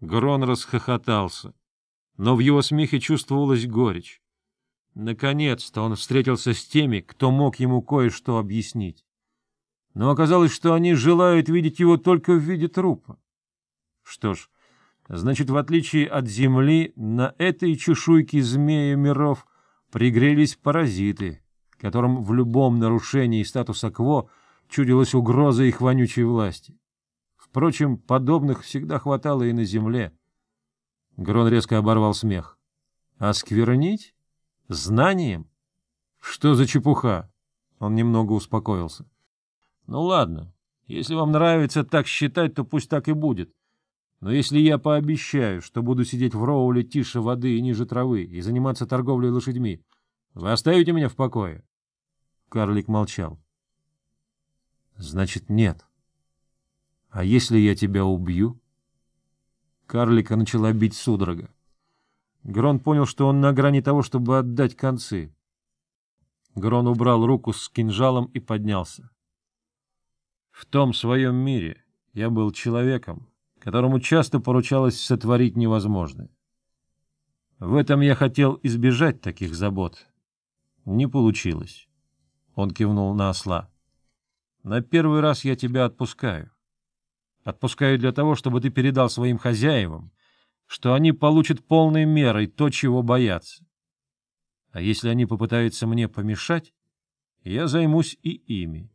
Грон расхохотался, но в его смехе чувствовалась горечь. Наконец-то он встретился с теми, кто мог ему кое-что объяснить. Но оказалось, что они желают видеть его только в виде трупа. Что ж, значит, в отличие от Земли, на этой чешуйке змея миров пригрелись паразиты, которым в любом нарушении статуса кво чудилась угроза их вонючей власти. Впрочем, подобных всегда хватало и на земле. Грон резко оборвал смех. «Осквернить? Знанием? Что за чепуха?» Он немного успокоился. «Ну ладно, если вам нравится так считать, то пусть так и будет. Но если я пообещаю, что буду сидеть в Роуле тише воды и ниже травы и заниматься торговлей лошадьми, вы оставите меня в покое?» Карлик молчал. «Значит, нет». А если я тебя убью? Карлика начала бить судорога. Грон понял, что он на грани того, чтобы отдать концы. Грон убрал руку с кинжалом и поднялся. В том своем мире я был человеком, которому часто поручалось сотворить невозможное. В этом я хотел избежать таких забот. Не получилось. Он кивнул на осла. На первый раз я тебя отпускаю. Отпускаю для того, чтобы ты передал своим хозяевам, что они получат полной мерой то, чего боятся. А если они попытаются мне помешать, я займусь и ими.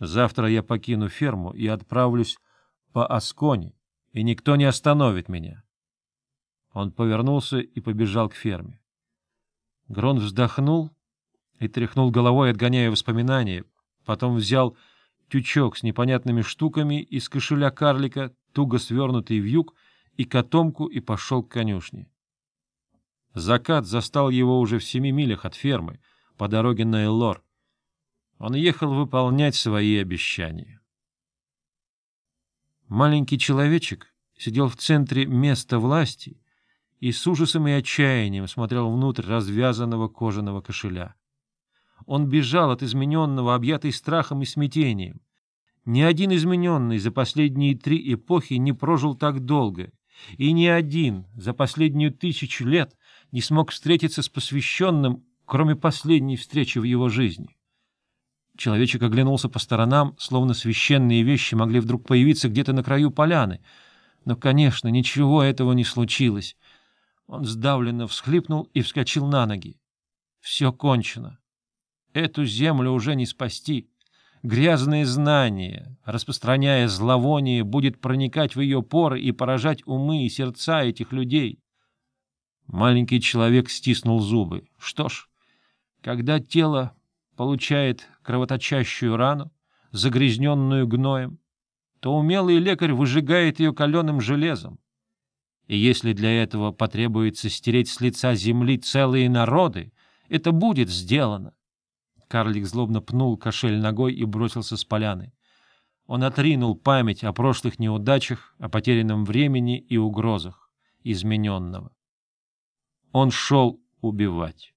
Завтра я покину ферму и отправлюсь по Асконе, и никто не остановит меня. Он повернулся и побежал к ферме. Грон вздохнул и тряхнул головой, отгоняя воспоминания, потом взял тючок с непонятными штуками из кошеля карлика, туго свернутый в юг, и котомку, и пошел к конюшне. Закат застал его уже в семи милях от фермы, по дороге на Эллор. Он ехал выполнять свои обещания. Маленький человечек сидел в центре места власти и с ужасом и отчаянием смотрел внутрь развязанного кожаного кошеля. Он бежал от измененного, объятый страхом и смятением. Ни один измененный за последние три эпохи не прожил так долго, и ни один за последнюю тысячу лет не смог встретиться с посвященным, кроме последней встречи в его жизни. Человечек оглянулся по сторонам, словно священные вещи могли вдруг появиться где-то на краю поляны. Но, конечно, ничего этого не случилось. Он сдавленно всхлипнул и вскочил на ноги. Все кончено. Эту землю уже не спасти. Грязное знание, распространяя зловоние, будет проникать в ее поры и поражать умы и сердца этих людей. Маленький человек стиснул зубы. Что ж, когда тело получает кровоточащую рану, загрязненную гноем, то умелый лекарь выжигает ее каленым железом. И если для этого потребуется стереть с лица земли целые народы, это будет сделано. Карлик злобно пнул кошель ногой и бросился с поляны. Он отринул память о прошлых неудачах, о потерянном времени и угрозах измененного. Он шел убивать.